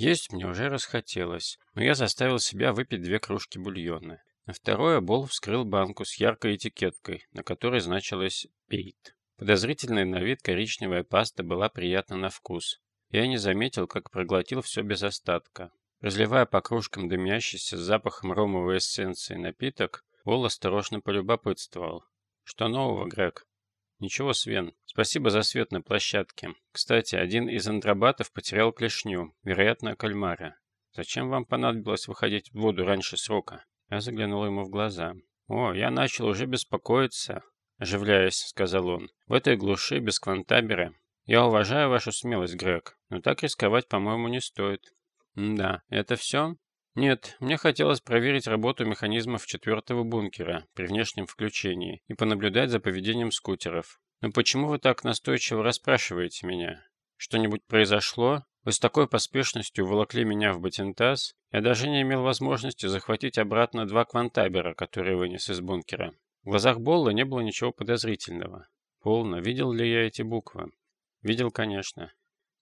Есть мне уже расхотелось, но я заставил себя выпить две кружки бульона. На второе Бол вскрыл банку с яркой этикеткой, на которой значилось «Пейт». Подозрительная на вид коричневая паста была приятна на вкус. Я не заметил, как проглотил все без остатка. Разливая по кружкам дымящийся с запахом ромовой эссенции напиток, Бол осторожно полюбопытствовал. «Что нового, Грег?» «Ничего, Свен. Спасибо за свет на площадке. Кстати, один из андробатов потерял клешню, вероятно, кальмара. Зачем вам понадобилось выходить в воду раньше срока?» Я заглянул ему в глаза. «О, я начал уже беспокоиться», — оживляясь, сказал он. «В этой глуши, без квантабера. Я уважаю вашу смелость, Грег, но так рисковать, по-моему, не стоит». «Да, это все?» «Нет, мне хотелось проверить работу механизмов четвертого бункера при внешнем включении и понаблюдать за поведением скутеров. Но почему вы так настойчиво расспрашиваете меня? Что-нибудь произошло? Вы с такой поспешностью волокли меня в Батентас, я даже не имел возможности захватить обратно два квантабера, которые вынес из бункера. В глазах Болла не было ничего подозрительного. Полно. Видел ли я эти буквы? Видел, конечно.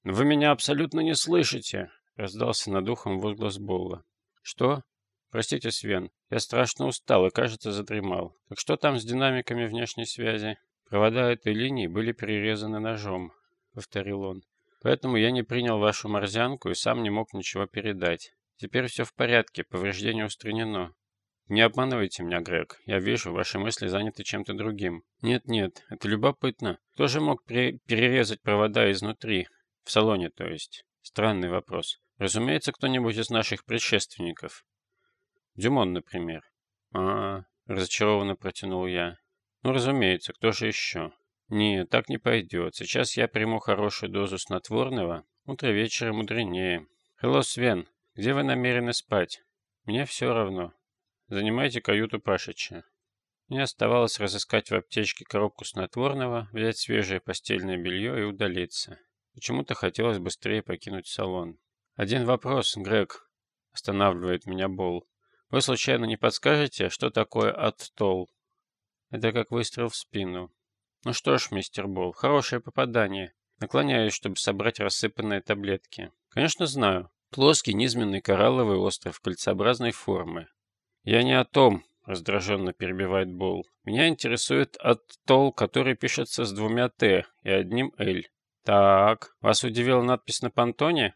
«Но вы меня абсолютно не слышите!» — раздался над ухом возглас Болла. «Что?» «Простите, Свен, я страшно устал и, кажется, задремал. Так что там с динамиками внешней связи?» «Провода этой линии были перерезаны ножом», — повторил он. «Поэтому я не принял вашу морзянку и сам не мог ничего передать. Теперь все в порядке, повреждение устранено. Не обманывайте меня, Грег. Я вижу, ваши мысли заняты чем-то другим. Нет-нет, это любопытно. Кто же мог перерезать провода изнутри? В салоне, то есть. Странный вопрос. Разумеется, кто-нибудь из наших предшественников. Дюмон, например. А, -а, -а разочарованно протянул я. Ну, разумеется, кто же еще? Нет, так не пойдет. Сейчас я приму хорошую дозу снотворного. Утро вечера мудренее. Хелло, Свен, где вы намерены спать? Мне все равно. Занимайте каюту Пашича. Мне оставалось разыскать в аптечке коробку снотворного, взять свежее постельное белье и удалиться. Почему-то хотелось быстрее покинуть салон. «Один вопрос, Грег», — останавливает меня Бол. «Вы случайно не подскажете, что такое оттол?» Это как выстрел в спину. «Ну что ж, мистер Бол, хорошее попадание. Наклоняюсь, чтобы собрать рассыпанные таблетки. Конечно, знаю. Плоский низменный коралловый остров кольцеобразной формы. «Я не о том», — раздраженно перебивает Бол. «Меня интересует оттол, который пишется с двумя «т» и одним «л». Так, вас удивила надпись на понтоне?»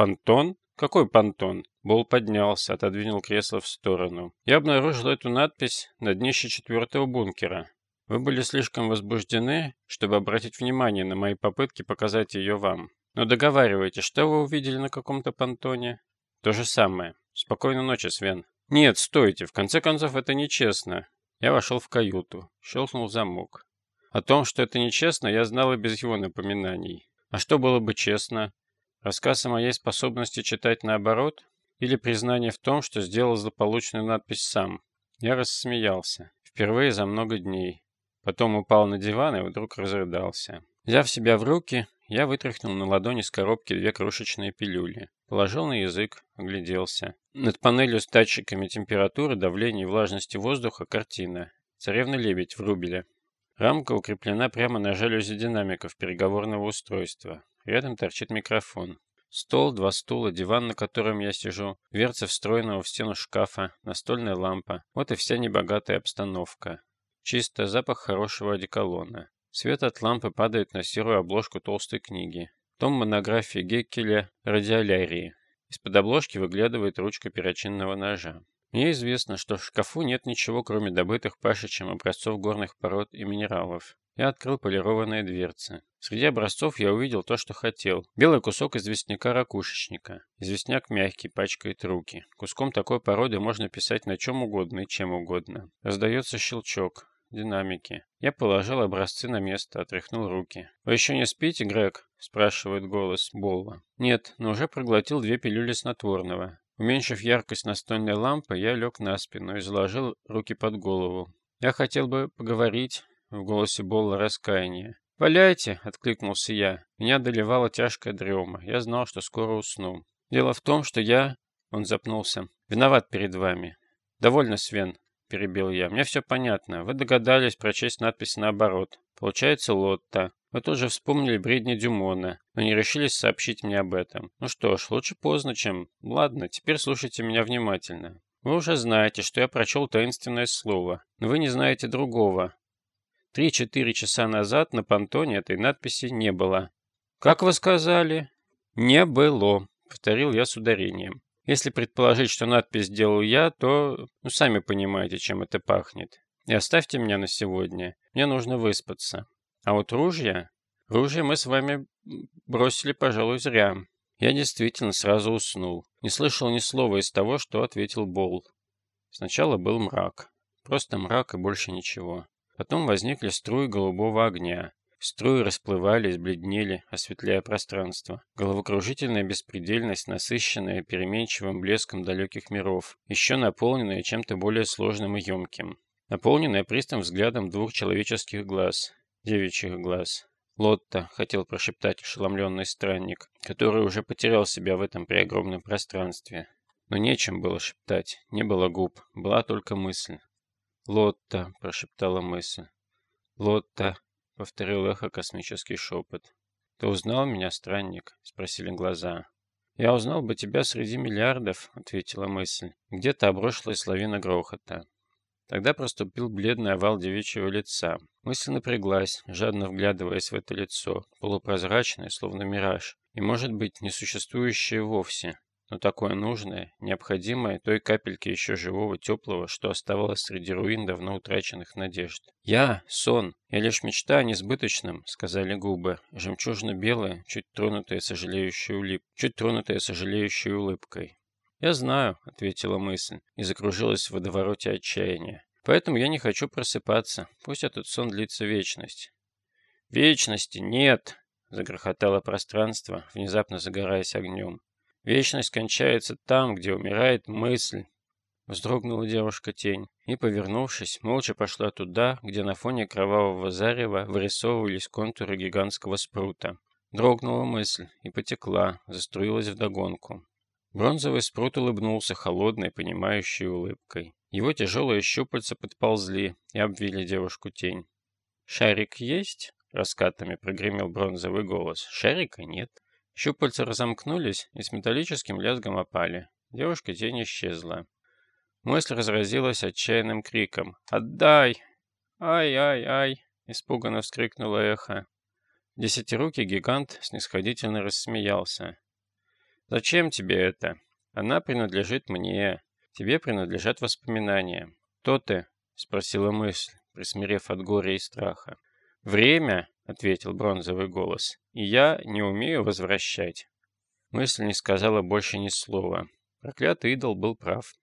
«Понтон? Какой понтон?» Бол поднялся, отодвинул кресло в сторону. «Я обнаружил эту надпись на днище четвертого бункера. Вы были слишком возбуждены, чтобы обратить внимание на мои попытки показать ее вам. Но договаривайте, что вы увидели на каком-то понтоне? То же самое. Спокойной ночи, Свен. Нет, стойте, в конце концов это нечестно. Я вошел в каюту, щелкнул замок. О том, что это нечестно, я знал и без его напоминаний. А что было бы честно? Рассказ о моей способности читать наоборот? Или признание в том, что сделал злополучную надпись сам? Я рассмеялся. Впервые за много дней. Потом упал на диван и вдруг разрыдался. Взяв себя в руки, я вытряхнул на ладони с коробки две крошечные пилюли. Положил на язык, огляделся. Над панелью с датчиками температуры, давления и влажности воздуха картина. Царевна-лебедь в рубеле. Рамка укреплена прямо на жалюзи динамиков переговорного устройства. Рядом торчит микрофон. Стол, два стула, диван, на котором я сижу, дверца встроенного в стену шкафа, настольная лампа. Вот и вся небогатая обстановка. Чисто запах хорошего одеколона. Свет от лампы падает на серую обложку толстой книги. Том монографии Геккеля «Радиолярии». Из-под обложки выглядывает ручка перочинного ножа. Мне известно, что в шкафу нет ничего, кроме добытых пашичем образцов горных пород и минералов. Я открыл полированные дверцы. Среди образцов я увидел то, что хотел. Белый кусок известняка-ракушечника. Известняк мягкий, пачкает руки. Куском такой породы можно писать на чем угодно и чем угодно. Раздается щелчок динамики. Я положил образцы на место, отряхнул руки. «Вы еще не спите, Грег?» – спрашивает голос Болла. «Нет, но уже проглотил две пилюли снотворного. Уменьшив яркость настольной лампы, я лег на спину и заложил руки под голову. Я хотел бы поговорить...» – в голосе Болла раскаяние. «Валяйте!» – откликнулся я. Меня доливала тяжкая дрема. Я знал, что скоро усну. «Дело в том, что я...» – он запнулся. «Виноват перед вами. Довольно, Свен перебил я. «Мне все понятно. Вы догадались прочесть надпись наоборот. Получается Лотта. Вы тоже вспомнили бредни Дюмона, но не решились сообщить мне об этом. Ну что ж, лучше поздно, чем... Ладно, теперь слушайте меня внимательно. Вы уже знаете, что я прочел таинственное слово, но вы не знаете другого. Три-четыре часа назад на понтоне этой надписи не было. «Как вы сказали?» «Не было», — повторил я с ударением. Если предположить, что надпись сделал я, то, ну, сами понимаете, чем это пахнет. И оставьте меня на сегодня. Мне нужно выспаться. А вот ружья... Ружья мы с вами бросили, пожалуй, зря. Я действительно сразу уснул. Не слышал ни слова из того, что ответил Бол. Сначала был мрак. Просто мрак и больше ничего. Потом возникли струи голубого огня. Струи расплывались, бледнели, осветляя пространство. Головокружительная беспредельность, насыщенная переменчивым блеском далеких миров, еще наполненная чем-то более сложным и емким. Наполненная пристым взглядом двух человеческих глаз, девичьих глаз. «Лотта», — хотел прошептать ошеломленный странник, который уже потерял себя в этом преогромном пространстве. Но нечем было шептать, не было губ, была только мысль. «Лотта», — прошептала мысль. «Лотта», — повторил эхо космический шепот. «Ты узнал меня, странник?» — спросили глаза. «Я узнал бы тебя среди миллиардов», — ответила мысль. Где-то обрушилась лавина грохота. Тогда проступил бледный овал девичьего лица. Мысль напряглась, жадно вглядываясь в это лицо, полупрозрачное, словно мираж, и, может быть, несуществующее вовсе но такое нужное, необходимое той капельке еще живого теплого, что оставалось среди руин давно утраченных надежд. «Я — сон, я лишь мечта о несбыточном», — сказали губы, жемчужно-белые, чуть тронутые сожалеющей улип, чуть тронутые сожалеющей улыбкой. «Я знаю», — ответила мысль, и закружилась в водовороте отчаяния. «Поэтому я не хочу просыпаться. Пусть этот сон длится вечность». «Вечности нет!» — загрохотало пространство, внезапно загораясь огнем. Вечность кончается там, где умирает мысль. Вздрогнула девушка-тень и, повернувшись, молча пошла туда, где на фоне кровавого зарева вырисовывались контуры гигантского спрута. Дрогнула мысль и потекла, заструилась вдогонку. Бронзовый спрут улыбнулся холодной, понимающей улыбкой. Его тяжелые щупальца подползли и обвили девушку-тень. «Шарик есть?» — раскатами прогремел бронзовый голос. «Шарика нет». Щупальца разомкнулись и с металлическим лязгом опали. Девушка тень исчезла. Мысль разразилась отчаянным криком. «Отдай!» «Ай-ай-ай!» — испуганно вскрикнуло эхо. Десятирукий гигант снисходительно рассмеялся. «Зачем тебе это? Она принадлежит мне. Тебе принадлежат воспоминания. Кто ты?» — спросила мысль, присмирев от горя и страха. «Время!» — ответил бронзовый голос. «И я не умею возвращать». Мысль не сказала больше ни слова. Проклятый идол был прав.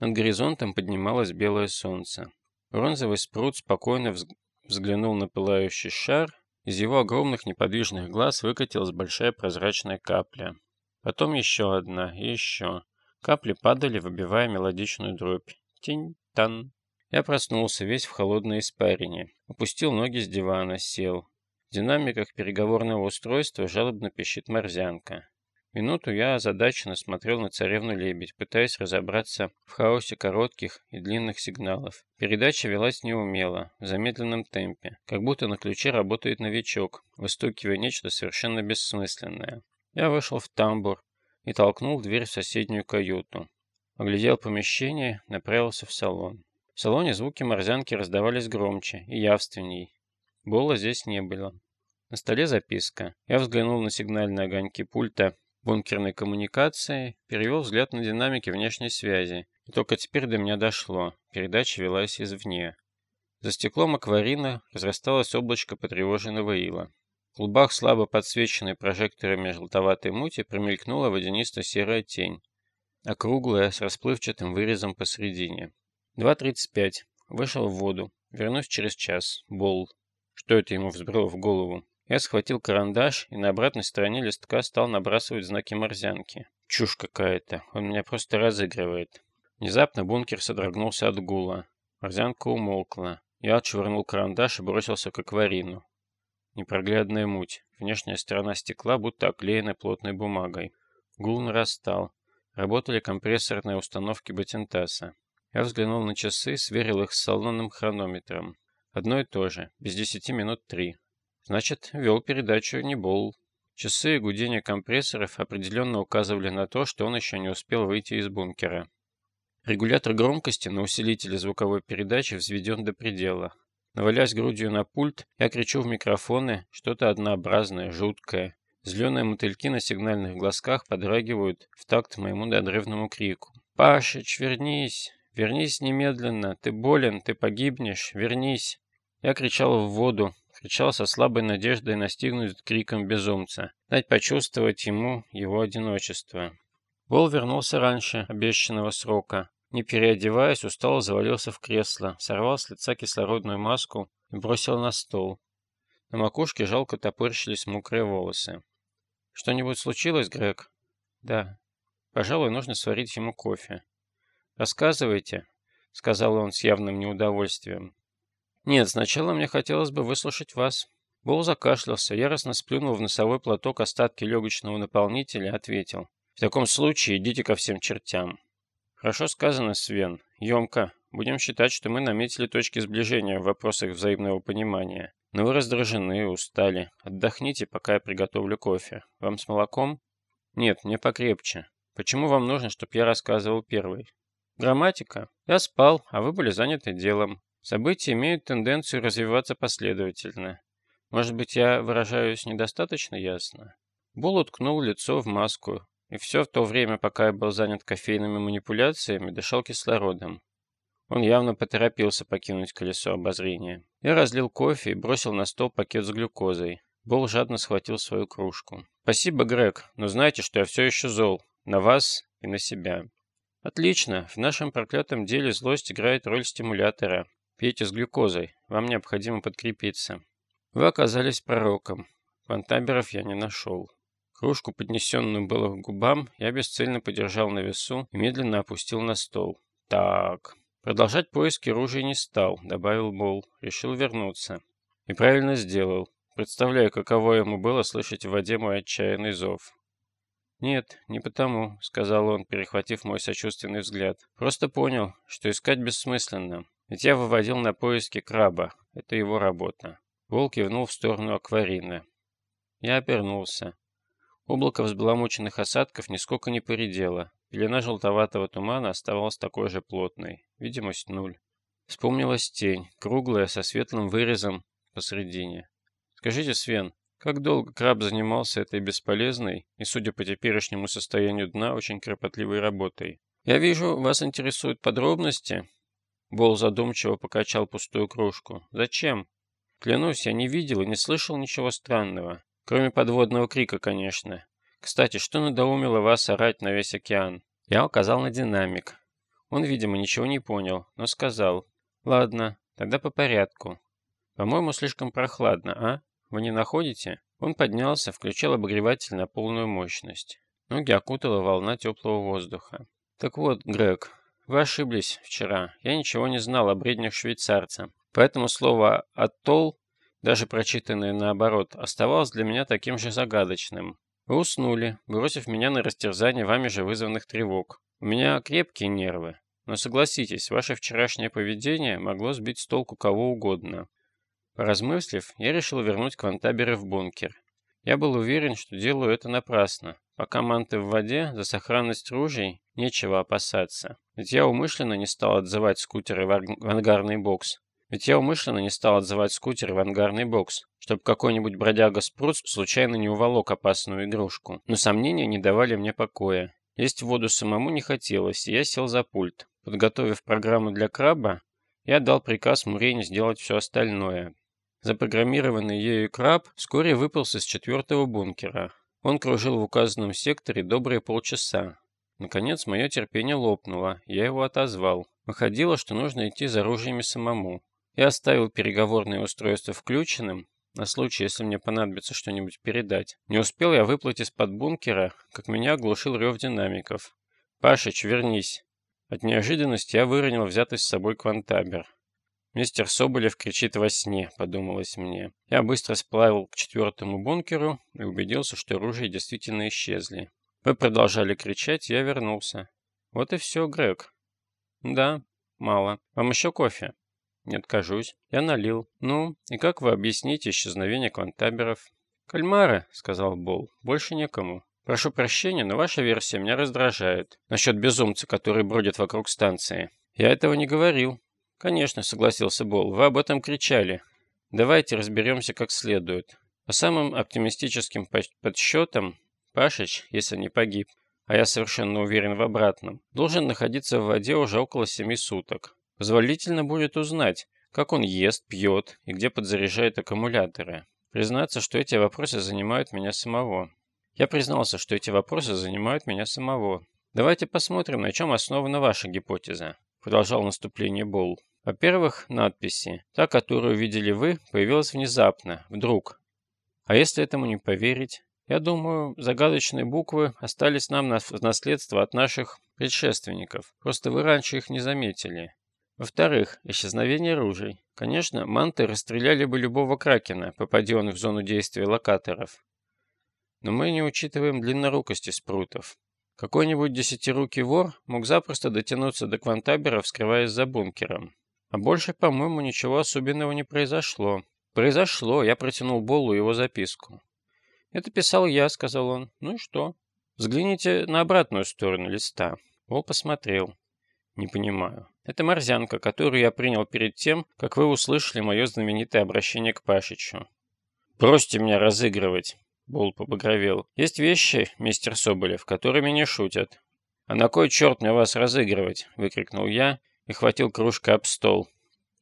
Над горизонтом поднималось белое солнце. Бронзовый спрут спокойно взглянул на пылающий шар. Из его огромных неподвижных глаз выкатилась большая прозрачная капля. Потом еще одна и еще. Капли падали, выбивая мелодичную дробь. Тинь-тан, я проснулся весь в холодной испарине. Опустил ноги с дивана, сел. В динамиках переговорного устройства жалобно пищит морзянка. Минуту я озадаченно смотрел на царевну-лебедь, пытаясь разобраться в хаосе коротких и длинных сигналов. Передача велась неумело, в замедленном темпе, как будто на ключе работает новичок, выстукивая нечто совершенно бессмысленное. Я вышел в тамбур и толкнул дверь в соседнюю каюту. Оглядел помещение, направился в салон. В салоне звуки морзянки раздавались громче и явственней. Бола здесь не было. На столе записка. Я взглянул на сигнальные огоньки пульта бункерной коммуникации, перевел взгляд на динамики внешней связи. И только теперь до меня дошло. Передача велась извне. За стеклом акварина разрасталось облачко потревоженного ила. В клубах слабо подсвеченной прожекторами желтоватой мути промелькнула водянисто-серая тень, округлая, с расплывчатым вырезом посредине. 2.35. Вышел в воду. Вернусь через час. Бол. Что это ему взбрело в голову? Я схватил карандаш и на обратной стороне листка стал набрасывать знаки морзянки. Чушь какая-то. Он меня просто разыгрывает. Внезапно бункер содрогнулся от гула. Морзянка умолкла. Я отшвырнул карандаш и бросился к акварину. Непроглядная муть. Внешняя сторона стекла будто оклеена плотной бумагой. Гул нарастал. Работали компрессорные установки Батентаса. Я взглянул на часы, сверил их с салонным хронометром. Одно и то же, без десяти минут три. Значит, вел передачу не Бол. Часы и гудение компрессоров определенно указывали на то, что он еще не успел выйти из бункера. Регулятор громкости на усилителе звуковой передачи взведен до предела. Навалясь грудью на пульт, я кричу в микрофоны что-то однообразное, жуткое. Зеленые мотыльки на сигнальных глазках подрагивают в такт моему надрывному крику. «Пашич, вернись! Вернись немедленно! Ты болен, ты погибнешь! Вернись!» Я кричал в воду, кричал со слабой надеждой настигнуть криком безумца, дать почувствовать ему его одиночество. Бол вернулся раньше обещанного срока. Не переодеваясь, устало завалился в кресло, сорвал с лица кислородную маску и бросил на стол. На макушке жалко топорщились мокрые волосы. «Что-нибудь случилось, Грег?» «Да. Пожалуй, нужно сварить ему кофе». «Рассказывайте», — сказал он с явным неудовольствием. «Нет, сначала мне хотелось бы выслушать вас». Бол закашлялся, яростно сплюнул в носовой платок остатки легочного наполнителя и ответил. «В таком случае идите ко всем чертям». «Хорошо сказано, Свен. Емко. Будем считать, что мы наметили точки сближения в вопросах взаимного понимания. Но вы раздражены, устали. Отдохните, пока я приготовлю кофе. Вам с молоком?» «Нет, мне покрепче. Почему вам нужно, чтобы я рассказывал первый?» «Грамматика. Я спал, а вы были заняты делом. События имеют тенденцию развиваться последовательно. Может быть, я выражаюсь недостаточно ясно? Бол уткнул лицо в маску, и все в то время, пока я был занят кофейными манипуляциями, дышал кислородом. Он явно поторопился покинуть колесо обозрения. Я разлил кофе и бросил на стол пакет с глюкозой. Бол жадно схватил свою кружку. «Спасибо, Грег, но знаете, что я все еще зол. На вас и на себя». «Отлично. В нашем проклятом деле злость играет роль стимулятора. Пейте с глюкозой, вам необходимо подкрепиться. Вы оказались пророком. Вантаберов я не нашел. Кружку, поднесенную было к губам, я бесцельно подержал на весу и медленно опустил на стол. Так. Продолжать поиски ружей не стал, добавил Бол. Решил вернуться. И правильно сделал. Представляю, каково ему было слышать в воде мой отчаянный зов. «Нет, не потому», — сказал он, перехватив мой сочувственный взгляд. «Просто понял, что искать бессмысленно. Ведь я выводил на поиски краба. Это его работа. Волк кивнул в сторону акварина. Я обернулся. Облако взбаламученных осадков нисколько не поредело. Пелена желтоватого тумана оставалась такой же плотной. Видимость нуль. Вспомнилась тень, круглая, со светлым вырезом посредине. «Скажите, Свен, как долго краб занимался этой бесполезной и, судя по теперешнему состоянию дна, очень кропотливой работой? Я вижу, вас интересуют подробности?» Бол задумчиво покачал пустую кружку. «Зачем?» «Клянусь, я не видел и не слышал ничего странного. Кроме подводного крика, конечно. Кстати, что надоумило вас орать на весь океан?» Я указал на динамик. Он, видимо, ничего не понял, но сказал. «Ладно, тогда по порядку. По-моему, слишком прохладно, а? Вы не находите?» Он поднялся, включил обогреватель на полную мощность. Ноги окутала волна теплого воздуха. «Так вот, Грег, вы ошиблись вчера. Я ничего не знал о бреднях швейцарца. Поэтому слово «атолл», даже прочитанное наоборот, оставалось для меня таким же загадочным. Вы уснули, бросив меня на растерзание вами же вызванных тревог. У меня крепкие нервы. Но согласитесь, ваше вчерашнее поведение могло сбить с толку кого угодно. Поразмыслив, я решил вернуть квантаберы в бункер. Я был уверен, что делаю это напрасно. Пока манты в воде, за сохранность ружей нечего опасаться. Ведь я умышленно не стал отзывать скутеры в ангарный бокс. Ведь я умышленно не стал отзывать скутеры в ангарный бокс, чтобы какой-нибудь бродяга Спруц случайно не уволок опасную игрушку. Но сомнения не давали мне покоя. Есть воду самому не хотелось, и я сел за пульт. Подготовив программу для краба, я дал приказ Мурене сделать все остальное. Запрограммированный ею краб вскоре выполз из четвертого бункера. Он кружил в указанном секторе добрые полчаса. Наконец, мое терпение лопнуло, я его отозвал. Выходило, что нужно идти за оружиями самому. Я оставил переговорное устройство включенным, на случай, если мне понадобится что-нибудь передать. Не успел я выплыть из-под бункера, как меня оглушил рев динамиков. «Пашич, вернись!» От неожиданности я выронил взятый с собой квантабер. «Мистер Соболев кричит во сне», — подумалось мне. Я быстро сплавил к четвертому бункеру и убедился, что оружие действительно исчезли. Вы продолжали кричать, я вернулся. Вот и все, Грег. Да, мало. Вам еще кофе? Не откажусь. Я налил. Ну, и как вы объясните исчезновение квантаберов? Кальмары, сказал Бол. Больше некому. Прошу прощения, но ваша версия меня раздражает. Насчет безумца, который бродит вокруг станции. Я этого не говорил. Конечно, согласился Бол. Вы об этом кричали. Давайте разберемся как следует. По самым оптимистическим подсчетам, Пашич, если не погиб, а я совершенно уверен в обратном, должен находиться в воде уже около семи суток. Позволительно будет узнать, как он ест, пьет и где подзаряжает аккумуляторы. Признаться, что эти вопросы занимают меня самого. Я признался, что эти вопросы занимают меня самого. Давайте посмотрим, на чем основана ваша гипотеза. Продолжал наступление Болл. Во-первых, надписи. Та, которую видели вы, появилась внезапно, вдруг. А если этому не поверить? Я думаю, загадочные буквы остались нам в наследство от наших предшественников. Просто вы раньше их не заметили. Во-вторых, исчезновение ружей. Конечно, манты расстреляли бы любого кракена, попади он в зону действия локаторов. Но мы не учитываем длиннорукости спрутов. Какой-нибудь десятирукий вор мог запросто дотянуться до квантабера, вскрываясь за бункером. А больше, по-моему, ничего особенного не произошло. Произошло, я протянул Болу его записку. «Это писал я», — сказал он. «Ну и что?» «Взгляните на обратную сторону листа». Бол посмотрел. «Не понимаю. Это морзянка, которую я принял перед тем, как вы услышали мое знаменитое обращение к Пашичу». «Бросьте меня разыгрывать», — Бол побагровел. «Есть вещи, мистер Соболев, которыми не шутят». «А на кой черт мне вас разыгрывать?» — выкрикнул я и хватил кружкой об стол.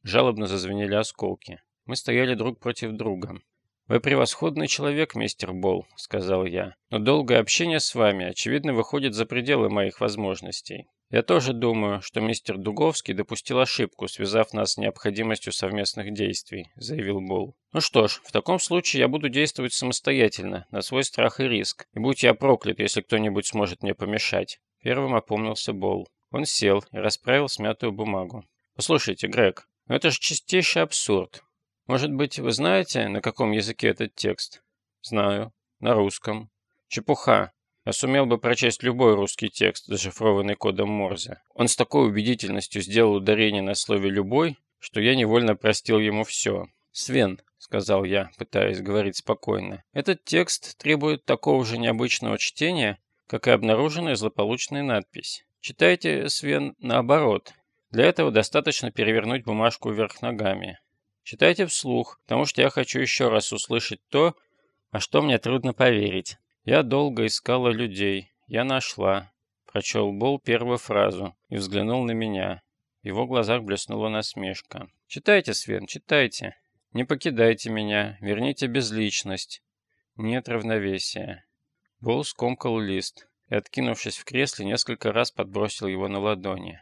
Жалобно зазвенели осколки. Мы стояли друг против друга. «Вы превосходный человек, мистер Болл», — сказал я. «Но долгое общение с вами, очевидно, выходит за пределы моих возможностей. Я тоже думаю, что мистер Дуговский допустил ошибку, связав нас с необходимостью совместных действий», — заявил Болл. «Ну что ж, в таком случае я буду действовать самостоятельно, на свой страх и риск. И будь я проклят, если кто-нибудь сможет мне помешать». Первым опомнился Болл. Он сел и расправил смятую бумагу. «Послушайте, Грег, ну это же чистейший абсурд. Может быть, вы знаете, на каком языке этот текст? Знаю. На русском. Чепуха. Я сумел бы прочесть любой русский текст, зашифрованный кодом Морзе. Он с такой убедительностью сделал ударение на слове «любой», что я невольно простил ему все. «Свен», — сказал я, пытаясь говорить спокойно, — «этот текст требует такого же необычного чтения, как и обнаруженная злополучная надпись. Читайте, Свен, наоборот. Для этого достаточно перевернуть бумажку вверх ногами. Читайте вслух, потому что я хочу еще раз услышать то, а что мне трудно поверить. Я долго искала людей. Я нашла. Прочел Бол первую фразу и взглянул на меня. В его глазах блеснула насмешка. «Читайте, Свен, читайте. Не покидайте меня. Верните безличность. Нет равновесия». Бол скомкал лист и, откинувшись в кресле, несколько раз подбросил его на ладони.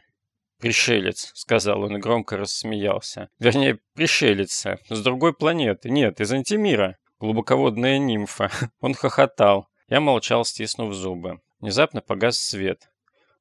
«Пришелец», — сказал он и громко рассмеялся. «Вернее, пришелица. С другой планеты. Нет, из антимира. Глубоководная нимфа». Он хохотал. Я молчал, стиснув зубы. Внезапно погас свет.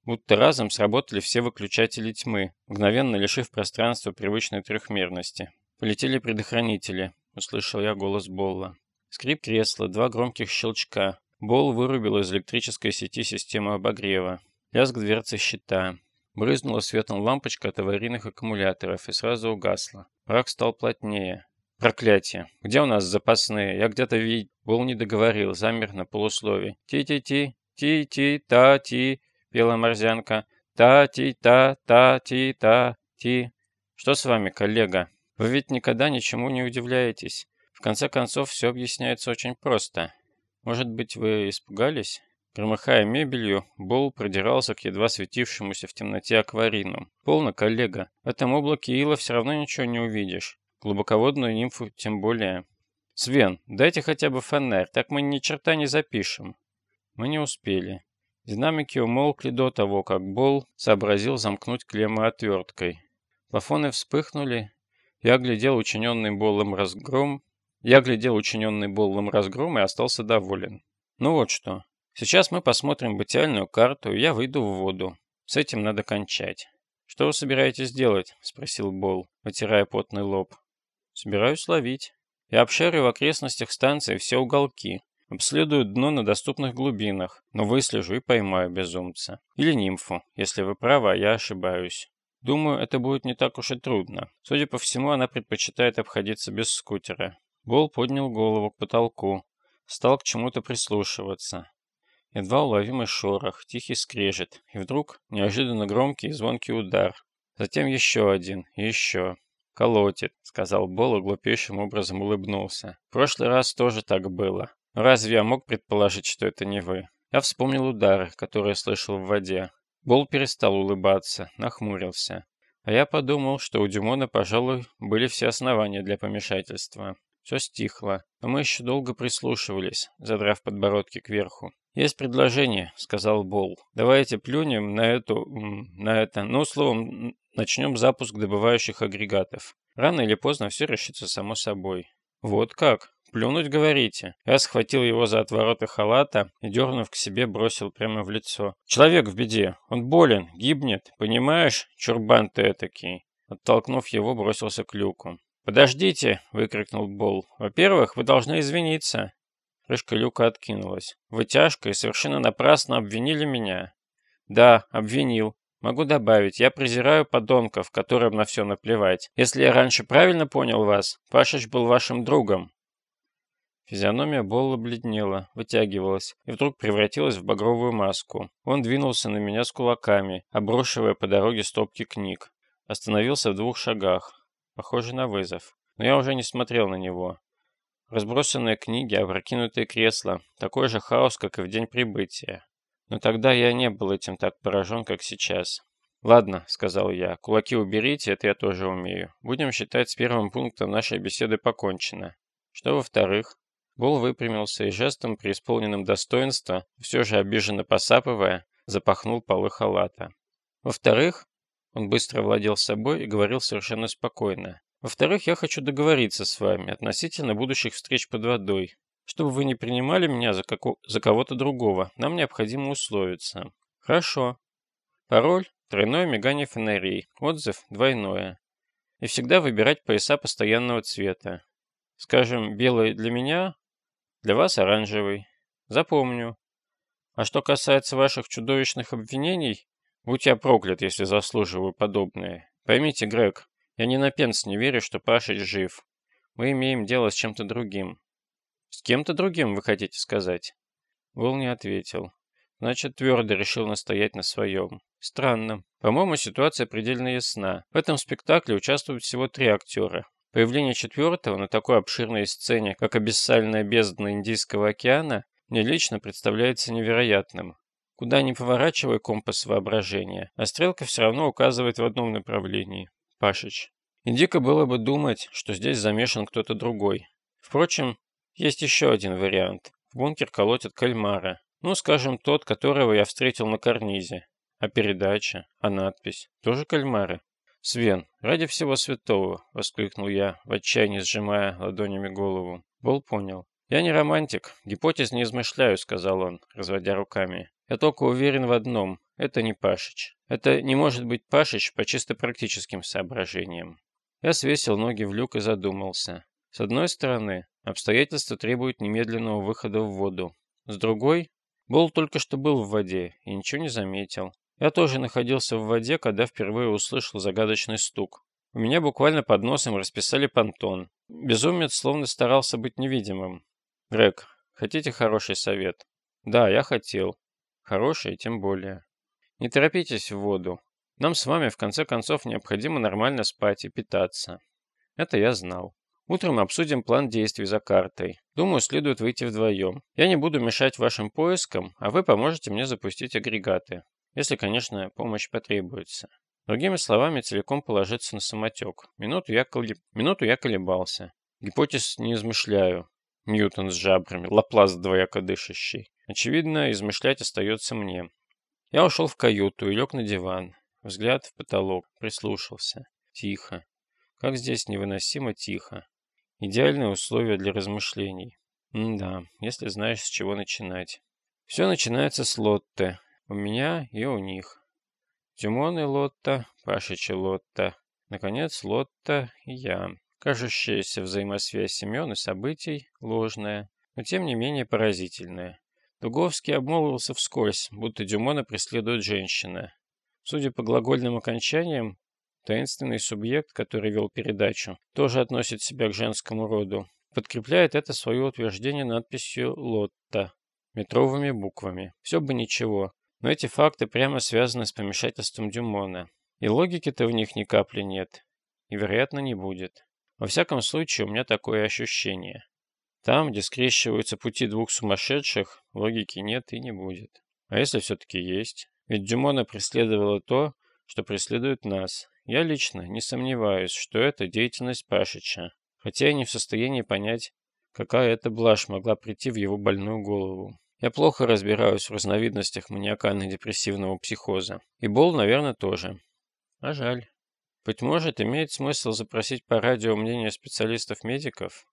Будто разом сработали все выключатели тьмы, мгновенно лишив пространства привычной трехмерности. Полетели предохранители. Услышал я голос Болла. Скрип кресла, два громких щелчка. Болл вырубил из электрической сети систему обогрева. Лязг дверцы щита. Брызнула светом лампочка от аварийных аккумуляторов и сразу угасла. Мрак стал плотнее. Проклятие. Где у нас запасные? Я где-то видел. Бол не договорил, замер на полуслове. Ти-ти-ти, ти-ти-та-ти, пела морзянка. Та-ти-та-та-ти-та-ти. Что с вами, коллега? Вы ведь никогда ничему не удивляетесь. В конце концов, все объясняется очень просто. Может быть, вы испугались? Громыхая мебелью, Бол продирался к едва светившемуся в темноте акварину. «Полно, коллега. В этом облаке ила все равно ничего не увидишь. Глубоководную нимфу тем более. Свен, дайте хотя бы фонарь, так мы ни черта не запишем». Мы не успели. Динамики умолкли до того, как Бол сообразил замкнуть клеммы отверткой. Плафоны вспыхнули. Я глядел учиненный Боллом разгром. Я глядел учиненный Боллом разгром и остался доволен. Ну вот что. Сейчас мы посмотрим бытиальную карту, и я выйду в воду. С этим надо кончать. «Что вы собираетесь делать?» – спросил Бол, вытирая потный лоб. «Собираюсь ловить. Я обшарю в окрестностях станции все уголки, обследую дно на доступных глубинах, но выслежу и поймаю безумца. Или нимфу, если вы правы, а я ошибаюсь». Думаю, это будет не так уж и трудно. Судя по всему, она предпочитает обходиться без скутера. Бол поднял голову к потолку. Стал к чему-то прислушиваться. Едва уловимый шорох, тихий скрежет, и вдруг неожиданно громкий и звонкий удар. Затем еще один, и еще. «Колотит», — сказал Бол и глупейшим образом улыбнулся. «В прошлый раз тоже так было. Разве я мог предположить, что это не вы?» Я вспомнил удары, которые слышал в воде. Бол перестал улыбаться, нахмурился. А я подумал, что у Дюмона, пожалуй, были все основания для помешательства. Все стихло, но мы еще долго прислушивались, задрав подбородки кверху. «Есть предложение», — сказал Бол. «Давайте плюнем на эту... на это... ну, словом, начнем запуск добывающих агрегатов. Рано или поздно все решится само собой». «Вот как?» «Плюнуть, говорите?» Я схватил его за отвороты халата и, дернув к себе, бросил прямо в лицо. «Человек в беде. Он болен, гибнет. Понимаешь, чурбан ты этакий?» Оттолкнув его, бросился к люку. «Подождите!» — выкрикнул Бол. «Во-первых, вы должны извиниться». Крышка люка откинулась. «Вы тяжко и совершенно напрасно обвинили меня». «Да, обвинил. Могу добавить, я презираю подонков, которым на все наплевать. Если я раньше правильно понял вас, Пашич был вашим другом. Физиономия Болла бледнела, вытягивалась и вдруг превратилась в багровую маску. Он двинулся на меня с кулаками, обрушивая по дороге стопки книг. Остановился в двух шагах. Похоже на вызов. Но я уже не смотрел на него. Разбросанные книги, опрокинутые кресла. Такой же хаос, как и в день прибытия. Но тогда я не был этим так поражен, как сейчас. «Ладно», — сказал я, — «кулаки уберите, это я тоже умею. Будем считать с первым пунктом нашей беседы покончено. Что во-вторых?» Бол выпрямился и жестом, преисполненным достоинства, все же обиженно посапывая, запахнул полы халата. Во-вторых, он быстро владел собой и говорил совершенно спокойно. Во-вторых, я хочу договориться с вами относительно будущих встреч под водой. Чтобы вы не принимали меня за, како... за кого-то другого, нам необходимо условиться. Хорошо. Пароль – тройное мигание фонарей, отзыв – двойное. И всегда выбирать пояса постоянного цвета. Скажем, белый для меня, для вас оранжевый. Запомню. А что касается ваших чудовищных обвинений, будь я проклят, если заслуживаю подобное. Поймите, Грег, я ни на пенс не верю, что Пашич жив. Мы имеем дело с чем-то другим. С кем-то другим, вы хотите сказать? Уилл не ответил. Значит, твердо решил настоять на своем. Странно. По-моему, ситуация предельно ясна. В этом спектакле участвуют всего три актера. Появление четвертого на такой обширной сцене, как «Абиссальная бездна Индийского океана», мне лично представляется невероятным. Куда ни поворачивай компас воображения, а стрелка все равно указывает в одном направлении. Пашич. И дико было бы думать, что здесь замешан кто-то другой. Впрочем, есть еще один вариант. В бункер колотят кальмара. Ну, скажем, тот, которого я встретил на карнизе. А передача, а надпись. Тоже кальмары. «Свен, ради всего святого!» — воскликнул я, в отчаянии сжимая ладонями голову. Бол понял. «Я не романтик, гипотез не измышляю», — сказал он, разводя руками. «Я только уверен в одном. Это не Пашич. Это не может быть Пашич по чисто практическим соображениям». Я свесил ноги в люк и задумался. С одной стороны, обстоятельства требуют немедленного выхода в воду. С другой, Бол только что был в воде и ничего не заметил. Я тоже находился в воде, когда впервые услышал загадочный стук. У меня буквально под носом расписали понтон. Безумец словно старался быть невидимым. Грег, хотите хороший совет? Да, я хотел. Хороший, тем более. Не торопитесь в воду. Нам с вами, в конце концов, необходимо нормально спать и питаться. Это я знал. Утром обсудим план действий за картой. Думаю, следует выйти вдвоем. Я не буду мешать вашим поискам, а вы поможете мне запустить агрегаты. Если, конечно, помощь потребуется. Другими словами, целиком положиться на самотек. Минуту я, колеб... Минуту я колебался. Гипотез не измышляю. Ньютон с жабрами, Лаплас двояко дышащий. Очевидно, измышлять остается мне. Я ушел в каюту и лег на диван. Взгляд в потолок, прислушался. Тихо. Как здесь невыносимо тихо. Идеальные условия для размышлений. М да, если знаешь, с чего начинать. Все начинается с Лотте, у меня и у них. Тимон и Лотта, Пашич и Лотта. Наконец, Лотта и я. Кажущаяся взаимосвязь Семен и событий ложная, но тем не менее поразительная. Дуговский обмолвился вскользь, будто Дюмона преследует женщина. Судя по глагольным окончаниям, таинственный субъект, который вел передачу, тоже относит себя к женскому роду. Подкрепляет это свое утверждение надписью «Лотта» метровыми буквами. Все бы ничего, но эти факты прямо связаны с помешательством Дюмона. И логики-то в них ни капли нет. И, вероятно, не будет. Во всяком случае, у меня такое ощущение. Там, где скрещиваются пути двух сумасшедших, логики нет и не будет. А если все-таки есть? Ведь Дюмона преследовало то, что преследует нас. Я лично не сомневаюсь, что это деятельность Пашича, хотя и не в состоянии понять, какая эта блажь могла прийти в его больную голову. Я плохо разбираюсь в разновидностях маниакально-депрессивного психоза. И Бол, наверное, тоже. А жаль. Быть может, имеет смысл запросить по радио мнение специалистов-медиков?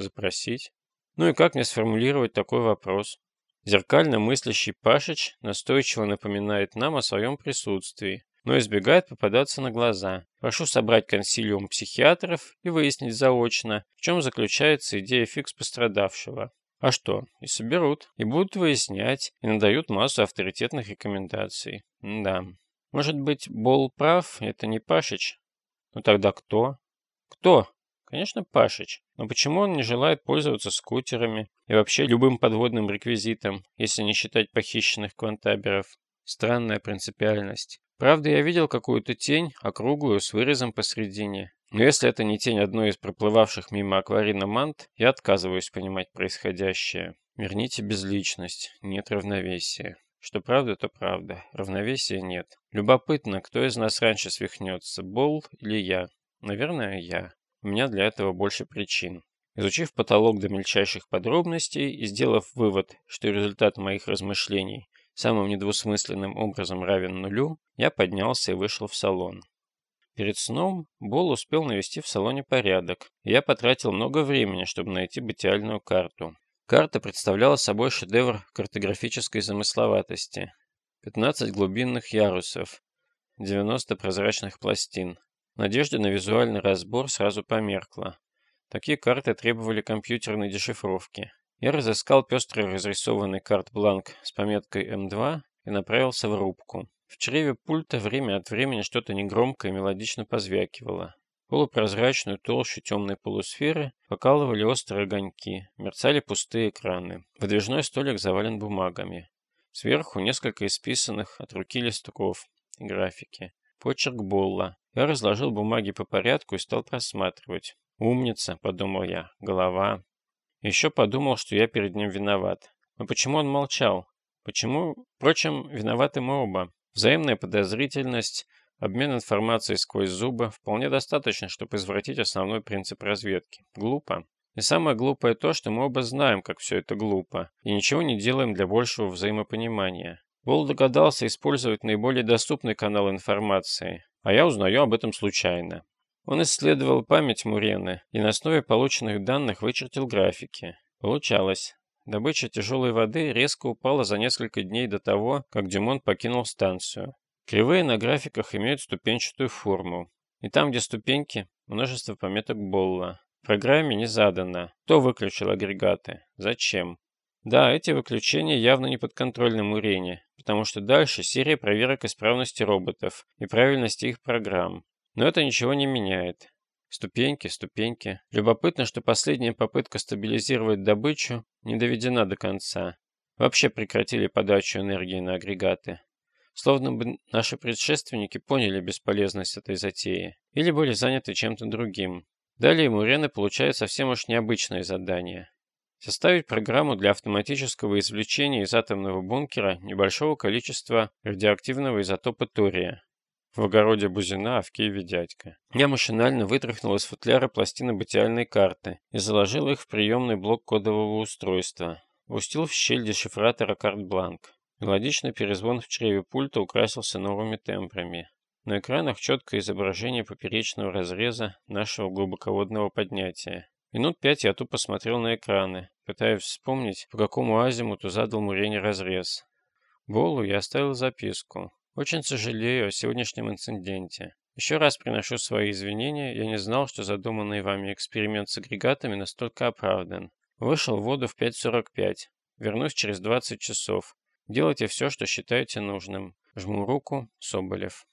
Запросить? Ну и как мне сформулировать такой вопрос? Зеркально мыслящий Пашич настойчиво напоминает нам о своем присутствии, но избегает попадаться на глаза. Прошу собрать консилиум психиатров и выяснить заочно, в чем заключается идея фикс пострадавшего. А что, и соберут, и будут выяснять, и надают массу авторитетных рекомендаций. М да. Может быть, Бол прав, это не Пашич? Ну тогда кто? Кто? Конечно, Пашич. Но почему он не желает пользоваться скутерами и вообще любым подводным реквизитом, если не считать похищенных квантаберов? Странная принципиальность. Правда, я видел какую-то тень, округлую, с вырезом посредине. Но если это не тень одной из проплывавших мимо акварина мант, я отказываюсь понимать происходящее. Верните безличность, нет равновесия. Что правда, то правда. Равновесия нет. Любопытно, кто из нас раньше свихнется, Бол или я? Наверное, я. У меня для этого больше причин. Изучив потолок до мельчайших подробностей и сделав вывод, что результат моих размышлений самым недвусмысленным образом равен нулю, я поднялся и вышел в салон. Перед сном Бол успел навести в салоне порядок, и я потратил много времени, чтобы найти батиальную карту. Карта представляла собой шедевр картографической замысловатости. 15 глубинных ярусов, 90 прозрачных пластин. Надежда на визуальный разбор сразу померкла. Такие карты требовали компьютерной дешифровки. Я разыскал пестрый разрисованный карт-бланк с пометкой М2 и направился в рубку. В чреве пульта время от времени что-то негромко и мелодично позвякивало. Полупрозрачную толщу темной полусферы покалывали острые огоньки, мерцали пустые экраны. Выдвижной столик завален бумагами. Сверху несколько исписанных от руки листков и графики. Почерк Болла. Я разложил бумаги по порядку и стал просматривать. «Умница», — подумал я, — «голова». Еще подумал, что я перед ним виноват. Но почему он молчал? Почему? Впрочем, виноваты мы оба. Взаимная подозрительность, Обмен информацией сквозь зубы вполне достаточно, чтобы извратить основной принцип разведки. Глупо. И самое глупое то, что мы оба знаем, как все это глупо, и ничего не делаем для большего взаимопонимания. Волл догадался использовать наиболее доступный канал информации, а я узнаю об этом случайно. Он исследовал память Мурены и на основе полученных данных вычертил графики. Получалось. Добыча тяжелой воды резко упала за несколько дней до того, как Дюмон покинул станцию. Кривые на графиках имеют ступенчатую форму. И там, где ступеньки, множество пометок Болла. В программе не задано, кто выключил агрегаты, зачем. Да, эти выключения явно не подконтрольны Мурене, потому что дальше серия проверок исправности роботов и правильности их программ. Но это ничего не меняет. Ступеньки, ступеньки. Любопытно, что последняя попытка стабилизировать добычу не доведена до конца. Вообще прекратили подачу энергии на агрегаты. Словно бы наши предшественники поняли бесполезность этой затеи. Или были заняты чем-то другим. Далее Мурены получает совсем уж необычное задание. Составить программу для автоматического извлечения из атомного бункера небольшого количества радиоактивного изотопа тория. В огороде Бузина, а в Киеве дядька. Я машинально вытряхнул из футляра пластины батиальной карты и заложил их в приемный блок кодового устройства. Пустил в щель дешифратора карт-бланк. Мелодичный перезвон в чреве пульта украсился новыми тембрами. На экранах четкое изображение поперечного разреза нашего глубоководного поднятия. Минут пять я тупо смотрел на экраны, пытаясь вспомнить, по какому азимуту задал Мурене разрез. Болу я оставил записку. Очень сожалею о сегодняшнем инциденте. Еще раз приношу свои извинения, я не знал, что задуманный вами эксперимент с агрегатами настолько оправдан. Вышел в воду в 5.45. Вернусь через 20 часов. Делайте все, что считаете нужным. Жму руку. Соболев.